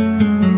Música